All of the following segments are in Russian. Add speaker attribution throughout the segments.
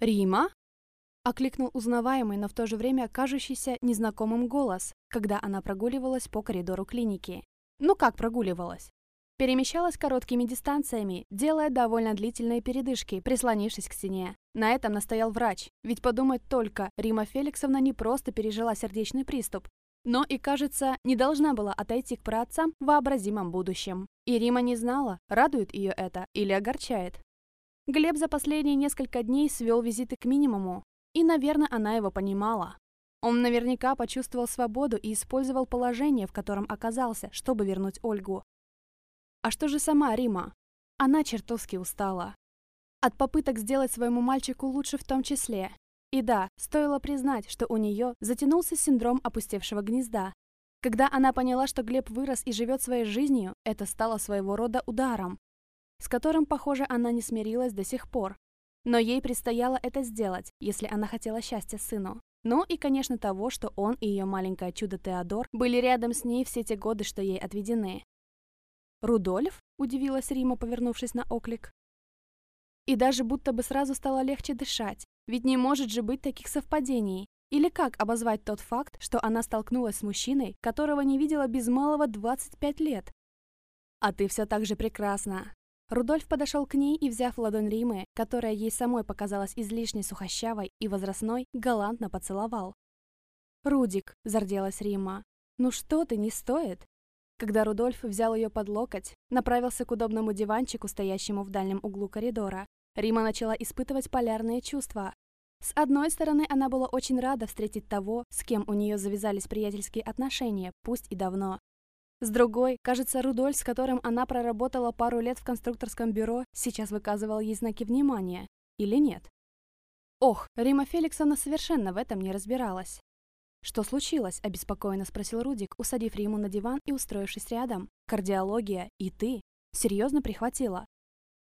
Speaker 1: «Рима?» — окликнул узнаваемый, но в то же время кажущийся незнакомым голос, когда она прогуливалась по коридору клиники. Ну как прогуливалась? Перемещалась короткими дистанциями, делая довольно длительные передышки, прислонившись к стене. На этом настоял врач, ведь подумать только, Рима Феликсовна не просто пережила сердечный приступ, но и, кажется, не должна была отойти к праотцам в вообразимом будущем. И Рима не знала, радует ее это или огорчает. Глеб за последние несколько дней свел визиты к минимуму, и, наверное, она его понимала. Он наверняка почувствовал свободу и использовал положение, в котором оказался, чтобы вернуть Ольгу. А что же сама Рима? Она чертовски устала. От попыток сделать своему мальчику лучше в том числе. И да, стоило признать, что у нее затянулся синдром опустевшего гнезда. Когда она поняла, что Глеб вырос и живет своей жизнью, это стало своего рода ударом, с которым, похоже, она не смирилась до сих пор. Но ей предстояло это сделать, если она хотела счастья сыну. Ну и, конечно, того, что он и ее маленькое чудо Теодор были рядом с ней все те годы, что ей отведены. «Рудольф?» – удивилась Рима, повернувшись на оклик. И даже будто бы сразу стало легче дышать, ведь не может же быть таких совпадений. Или как обозвать тот факт, что она столкнулась с мужчиной, которого не видела без малого 25 лет? «А ты все так же прекрасна!» Рудольф подошел к ней и, взяв ладонь Римы, которая ей самой показалась излишне сухощавой и возрастной, галантно поцеловал. «Рудик», — зарделась Рима, — «ну что ты, не стоит?» Когда Рудольф взял ее под локоть, направился к удобному диванчику, стоящему в дальнем углу коридора, Рима начала испытывать полярные чувства. С одной стороны, она была очень рада встретить того, с кем у нее завязались приятельские отношения, пусть и давно. С другой, кажется, Рудольф, с которым она проработала пару лет в конструкторском бюро, сейчас выказывал ей знаки внимания. Или нет? Ох, Рима Феликсовна совершенно в этом не разбиралась. «Что случилось?» – обеспокоенно спросил Рудик, усадив Риму на диван и устроившись рядом. «Кардиология и ты? Серьезно прихватила?»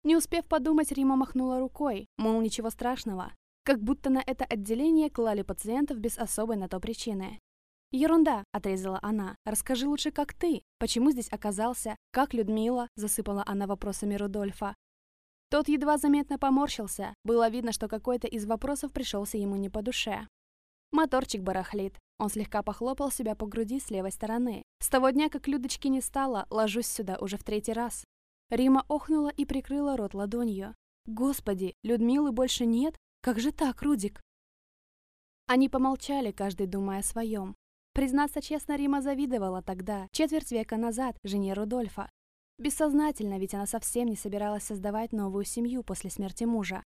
Speaker 1: Не успев подумать, Рима махнула рукой, мол, ничего страшного. Как будто на это отделение клали пациентов без особой на то причины. «Ерунда», — отрезала она. «Расскажи лучше, как ты. Почему здесь оказался? Как Людмила?» — засыпала она вопросами Рудольфа. Тот едва заметно поморщился. Было видно, что какой-то из вопросов пришелся ему не по душе. Моторчик барахлит. Он слегка похлопал себя по груди с левой стороны. С того дня, как Людочки не стало, ложусь сюда уже в третий раз. Рима охнула и прикрыла рот ладонью. «Господи, Людмилы больше нет? Как же так, Рудик?» Они помолчали, каждый думая о своем. Признаться честно, Рима завидовала тогда, четверть века назад, жене Рудольфа. Бессознательно, ведь она совсем не собиралась создавать новую семью после смерти мужа.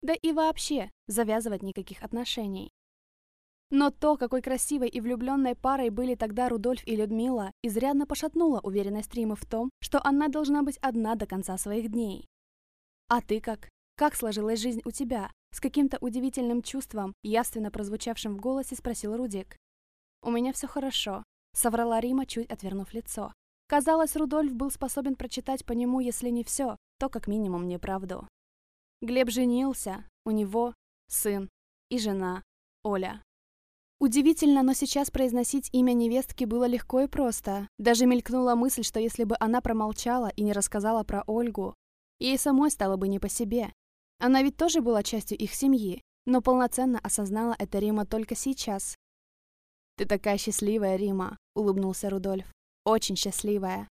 Speaker 1: Да и вообще, завязывать никаких отношений. Но то, какой красивой и влюбленной парой были тогда Рудольф и Людмила, изрядно пошатнуло уверенность Римы в том, что она должна быть одна до конца своих дней. «А ты как? Как сложилась жизнь у тебя?» С каким-то удивительным чувством, явственно прозвучавшим в голосе, спросил Рудик. «У меня все хорошо», — соврала Рима, чуть отвернув лицо. Казалось, Рудольф был способен прочитать по нему, если не все, то как минимум неправду. Глеб женился, у него сын и жена, Оля. Удивительно, но сейчас произносить имя невестки было легко и просто. Даже мелькнула мысль, что если бы она промолчала и не рассказала про Ольгу, ей самой стало бы не по себе. Она ведь тоже была частью их семьи, но полноценно осознала это Рима только сейчас. «Ты такая счастливая, Рима», — улыбнулся Рудольф. «Очень счастливая».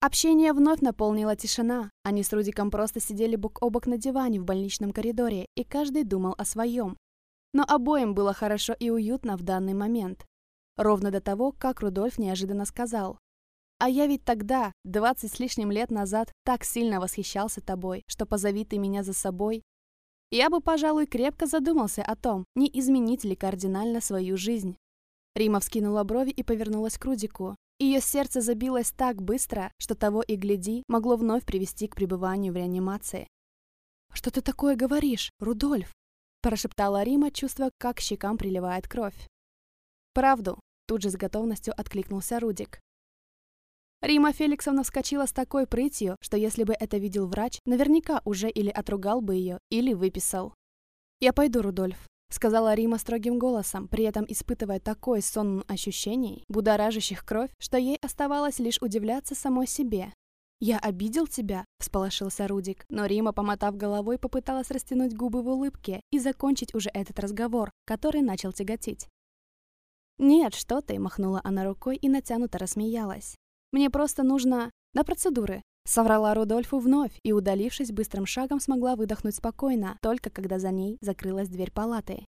Speaker 1: Общение вновь наполнила тишина. Они с Рудиком просто сидели бок о бок на диване в больничном коридоре, и каждый думал о своем. Но обоим было хорошо и уютно в данный момент. Ровно до того, как Рудольф неожиданно сказал. «А я ведь тогда, двадцать с лишним лет назад, так сильно восхищался тобой, что позови ты меня за собой. Я бы, пожалуй, крепко задумался о том, не изменить ли кардинально свою жизнь». Рима вскинула брови и повернулась к Рудику. Ее сердце забилось так быстро, что того и гляди могло вновь привести к пребыванию в реанимации. «Что ты такое говоришь, Рудольф?» Прошептала Рима, чувствуя, как щекам приливает кровь. «Правду», — тут же с готовностью откликнулся Рудик. Рима Феликсовна вскочила с такой прытью, что если бы это видел врач, наверняка уже или отругал бы ее, или выписал. «Я пойду, Рудольф», — сказала Рима строгим голосом, при этом испытывая такой сон ощущений, будоражащих кровь, что ей оставалось лишь удивляться самой себе. «Я обидел тебя?» – всполошился Рудик. Но Рима, помотав головой, попыталась растянуть губы в улыбке и закончить уже этот разговор, который начал тяготить. «Нет, что ты!» – махнула она рукой и натянуто рассмеялась. «Мне просто нужно... на процедуры!» Соврала Рудольфу вновь и, удалившись быстрым шагом, смогла выдохнуть спокойно, только когда за ней закрылась дверь палаты.